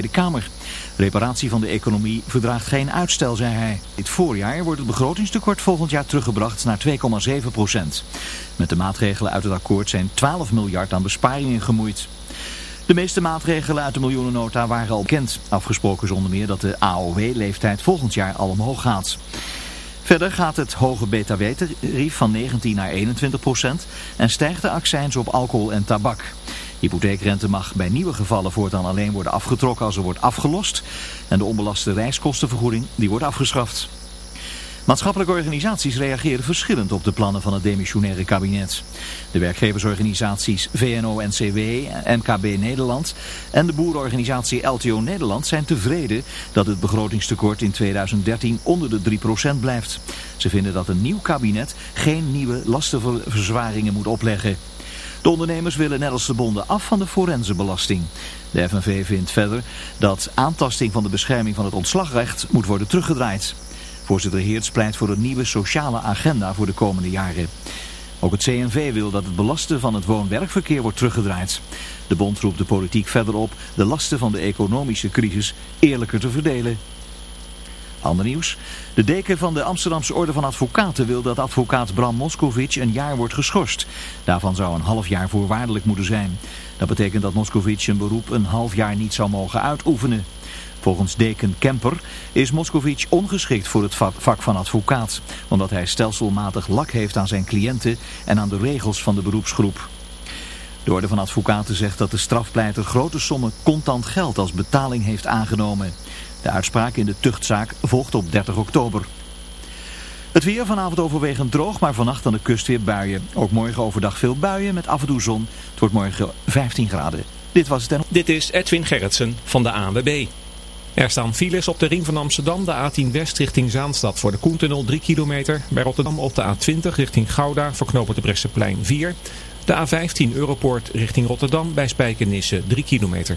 Tweede Kamer. Reparatie van de economie verdraagt geen uitstel, zei hij. Dit voorjaar wordt het begrotingstekort volgend jaar teruggebracht naar 2,7 procent. Met de maatregelen uit het akkoord zijn 12 miljard aan besparingen gemoeid. De meeste maatregelen uit de miljoenennota waren al bekend. Afgesproken zonder meer dat de AOW-leeftijd volgend jaar al omhoog gaat. Verder gaat het hoge btw-tarief van 19 naar 21 procent en stijgt de accijns op alcohol en tabak. Hypotheekrente mag bij nieuwe gevallen voortaan alleen worden afgetrokken als er wordt afgelost. En de onbelaste reiskostenvergoeding die wordt afgeschaft. Maatschappelijke organisaties reageren verschillend op de plannen van het demissionaire kabinet. De werkgeversorganisaties VNO-NCW, MKB Nederland en de boerenorganisatie LTO Nederland zijn tevreden dat het begrotingstekort in 2013 onder de 3% blijft. Ze vinden dat een nieuw kabinet geen nieuwe lastenverzwaringen moet opleggen. De ondernemers willen net als de bonden af van de forensenbelasting. De FNV vindt verder dat aantasting van de bescherming van het ontslagrecht moet worden teruggedraaid. Voorzitter Heerts pleit voor een nieuwe sociale agenda voor de komende jaren. Ook het CNV wil dat het belasten van het woon-werkverkeer wordt teruggedraaid. De bond roept de politiek verder op de lasten van de economische crisis eerlijker te verdelen. Ander nieuws. De deken van de Amsterdamse Orde van Advocaten wil dat advocaat Bram Moskovic een jaar wordt geschorst. Daarvan zou een half jaar voorwaardelijk moeten zijn. Dat betekent dat Moskovic een beroep een half jaar niet zou mogen uitoefenen. Volgens deken Kemper is Moskovic ongeschikt voor het vak van advocaat, omdat hij stelselmatig lak heeft aan zijn cliënten en aan de regels van de beroepsgroep. De Orde van Advocaten zegt dat de strafpleiter grote sommen contant geld als betaling heeft aangenomen. De uitspraak in de tuchtzaak volgt op 30 oktober. Het weer vanavond overwegend droog, maar vannacht aan de kust weer buien. Ook morgen overdag veel buien met af en toe zon. Het wordt morgen 15 graden. Dit was het en... Dit is Edwin Gerritsen van de ANWB. Er staan files op de ring van Amsterdam, de A10 West richting Zaanstad voor de Koentunnel 3 kilometer. Bij Rotterdam op de A20 richting Gouda voor knopen de Bresseplein 4. De A15 Europoort richting Rotterdam bij Spijkenisse 3 kilometer.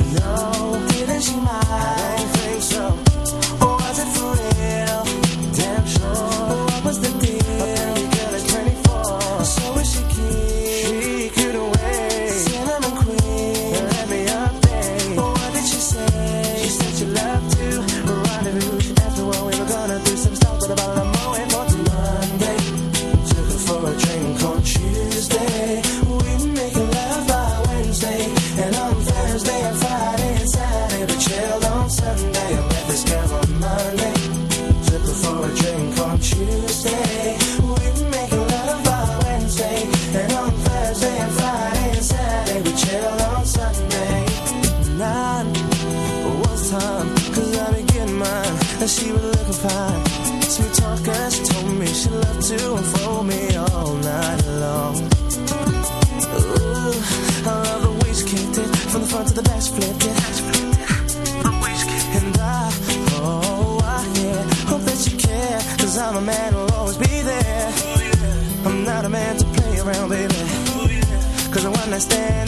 understand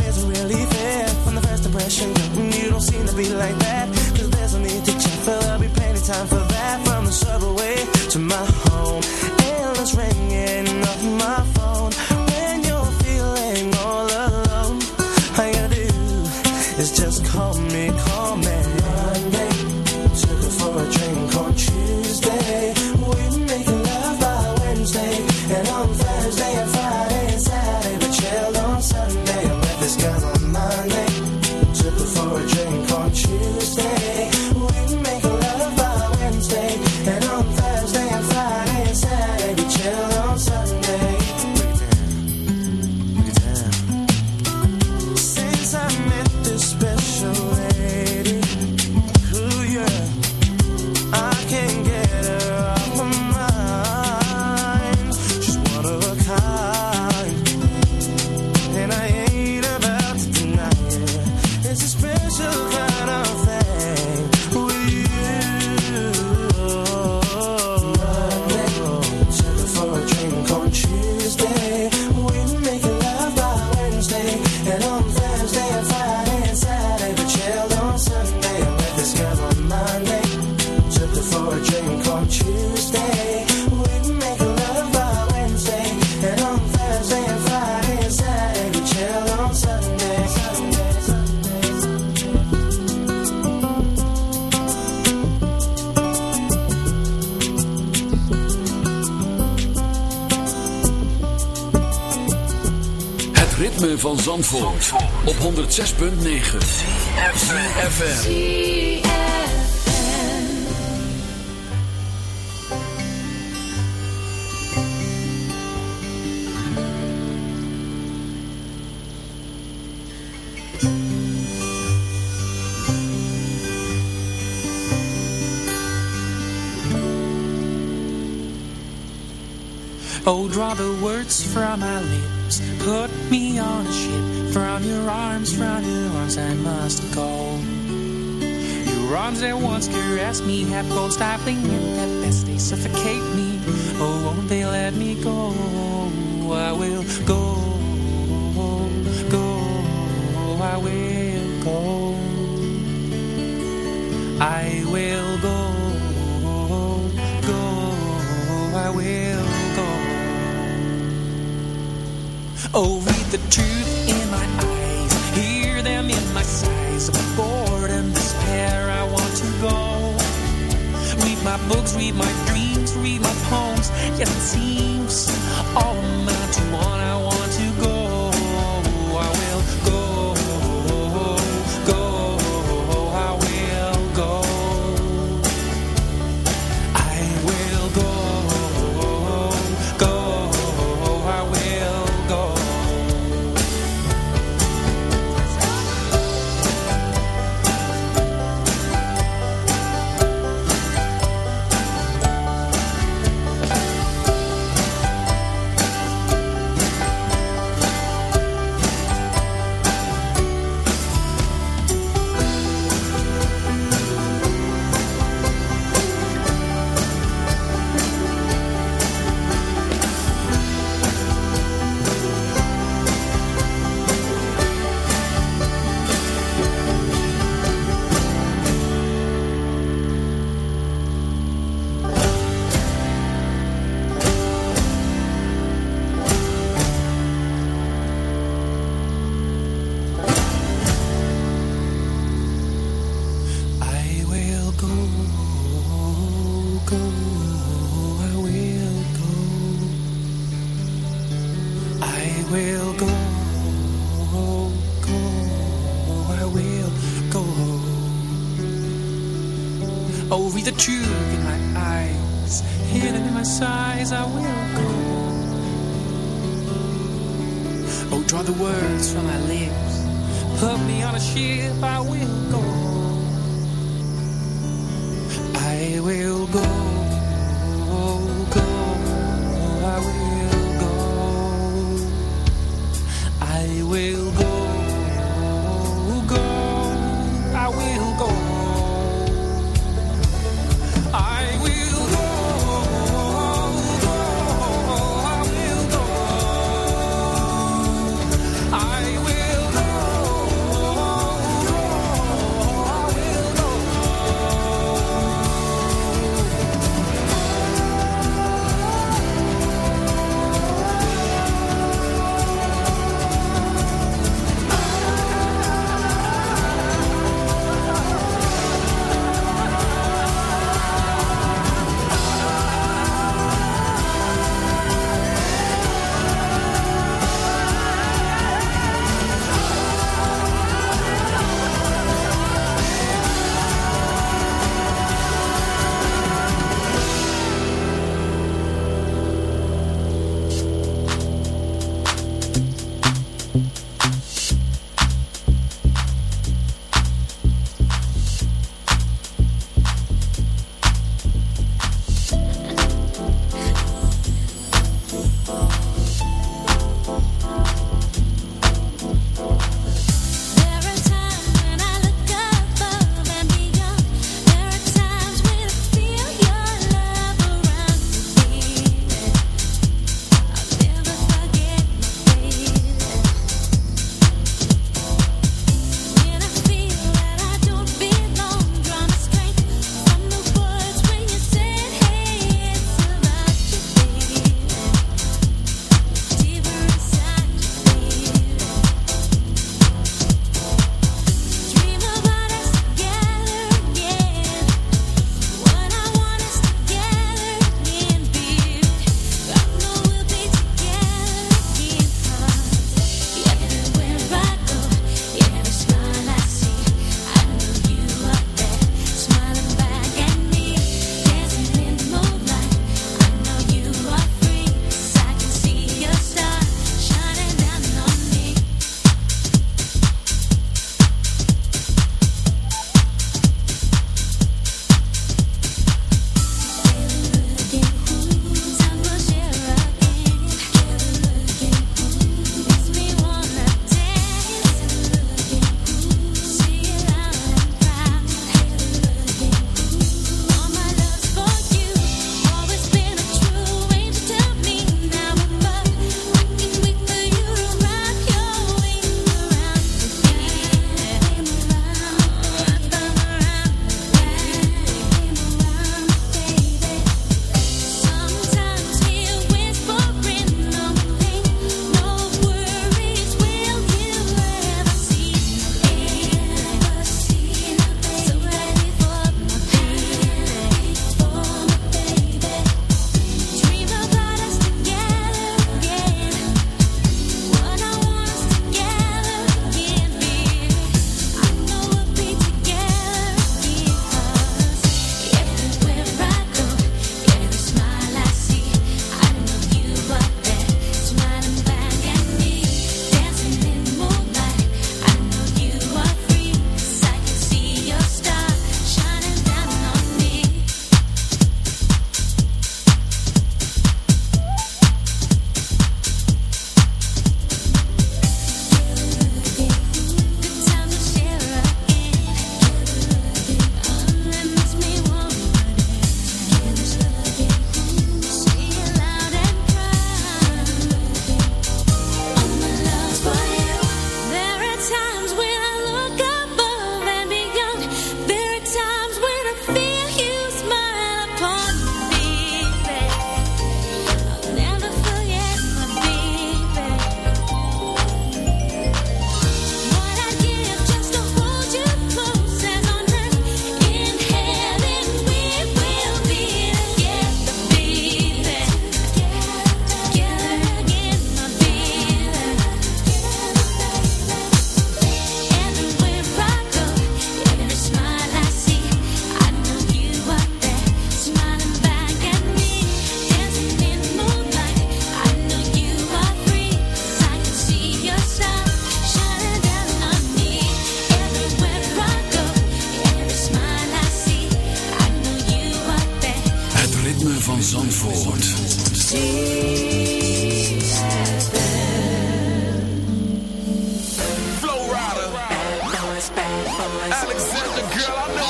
Zandvoort, op 106.9 FM. Oh, draw the words from my lips. Put me on a ship. From your arms, from your arms, I must go. Your arms that once caressed me have grown stifling at best they suffocate me. Oh, won't they let me go? I will go, go, I will go. I will go, Oh, read the truth in my eyes, hear them in my sighs of boredom, despair. I want to go. Read my books, read my dreams, read my poems. Yet it seems all amount to one. I I will go, go, I will go. Oh, read the truth in my eyes, hidden in my sighs, I will go. Oh, draw the words from my lips, put me on a ship, I will go. I will go, will go,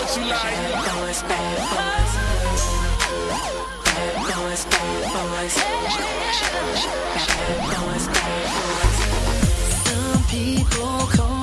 what you like. Bad boys, bad boys. Bad boys, bad boys. Bad boys, bad boys. Some people call.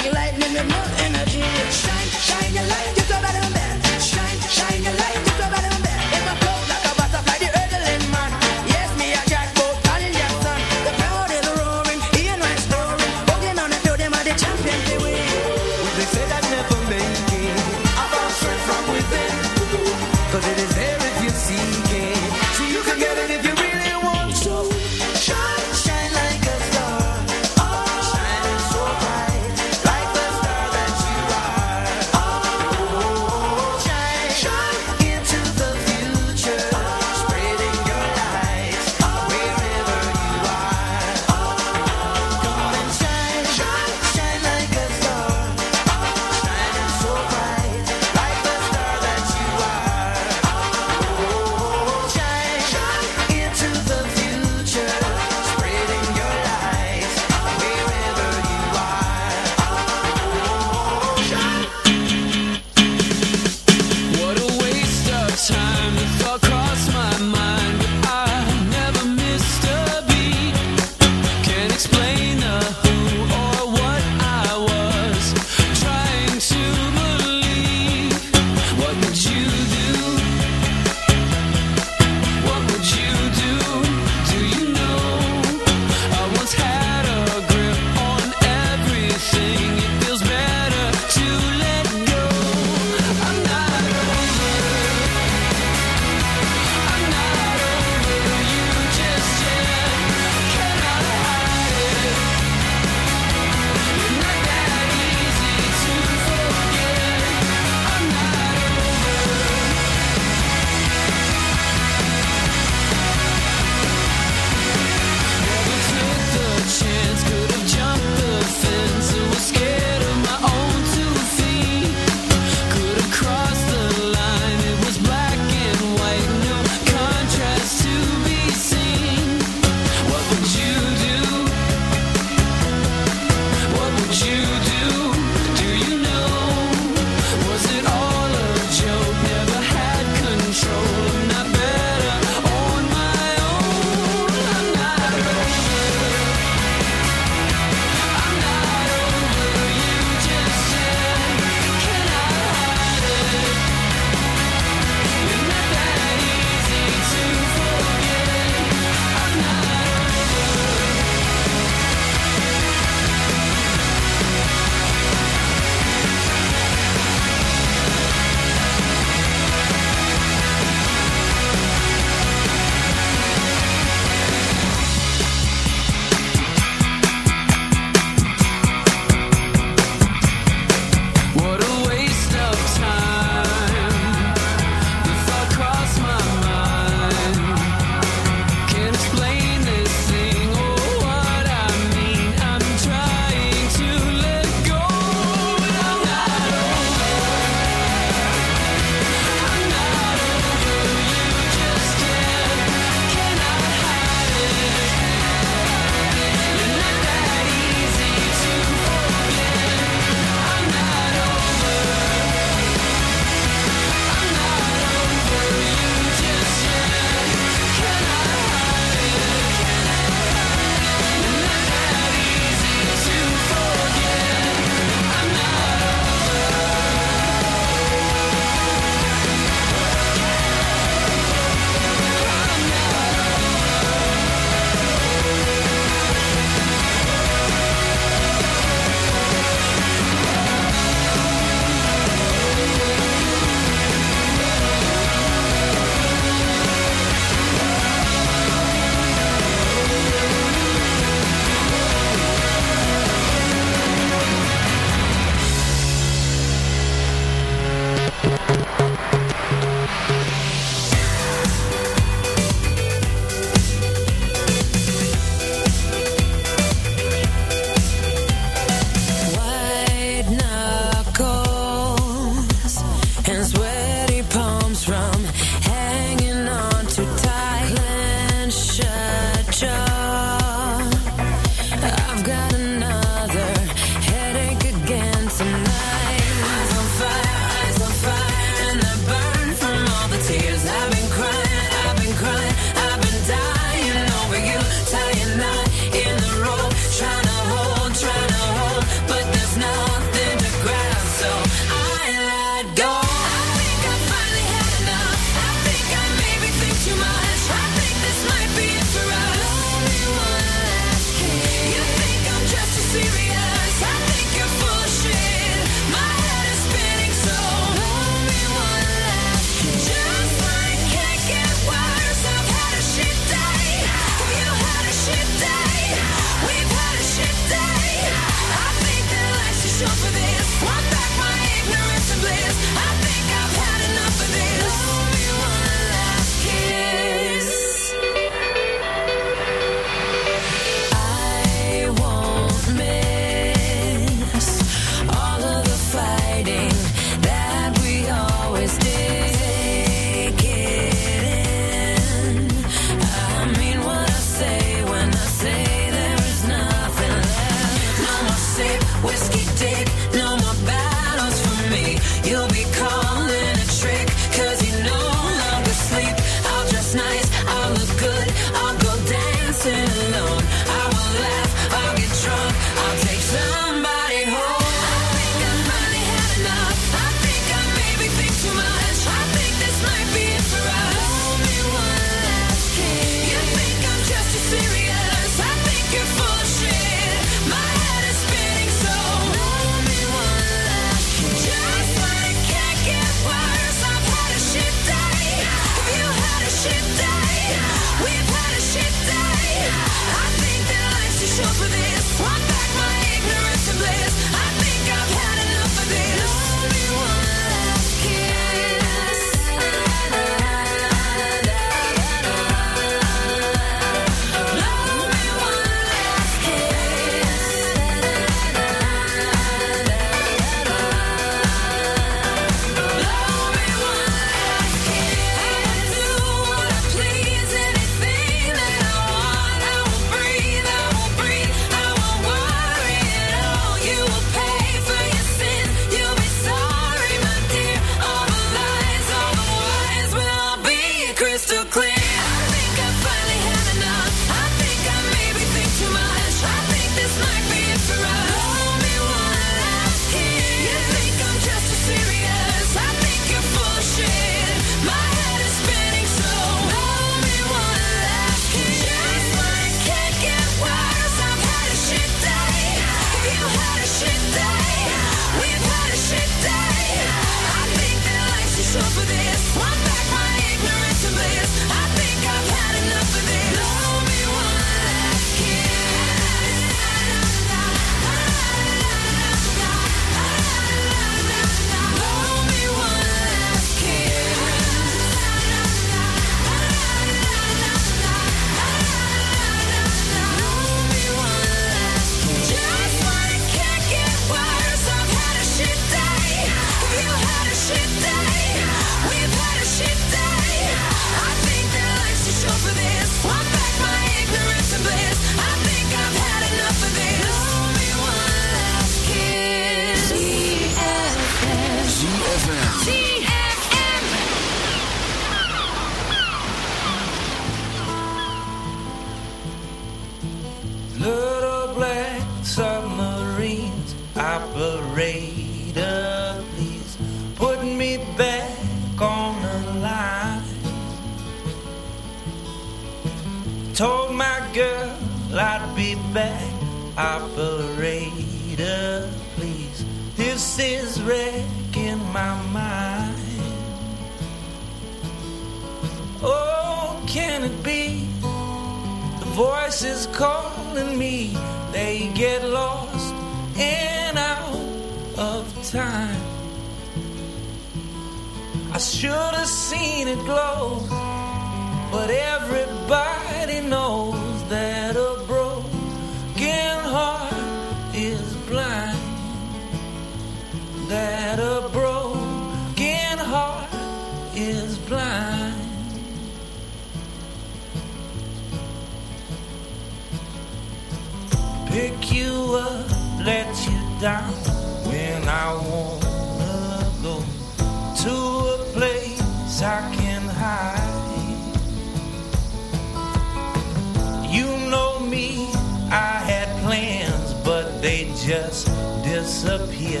disappear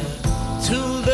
to the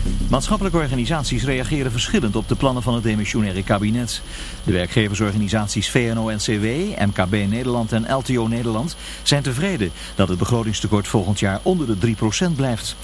Maatschappelijke organisaties reageren verschillend op de plannen van het demissionaire kabinet. De werkgeversorganisaties VNO-NCW, MKB Nederland en LTO Nederland zijn tevreden dat het begrotingstekort volgend jaar onder de 3% blijft.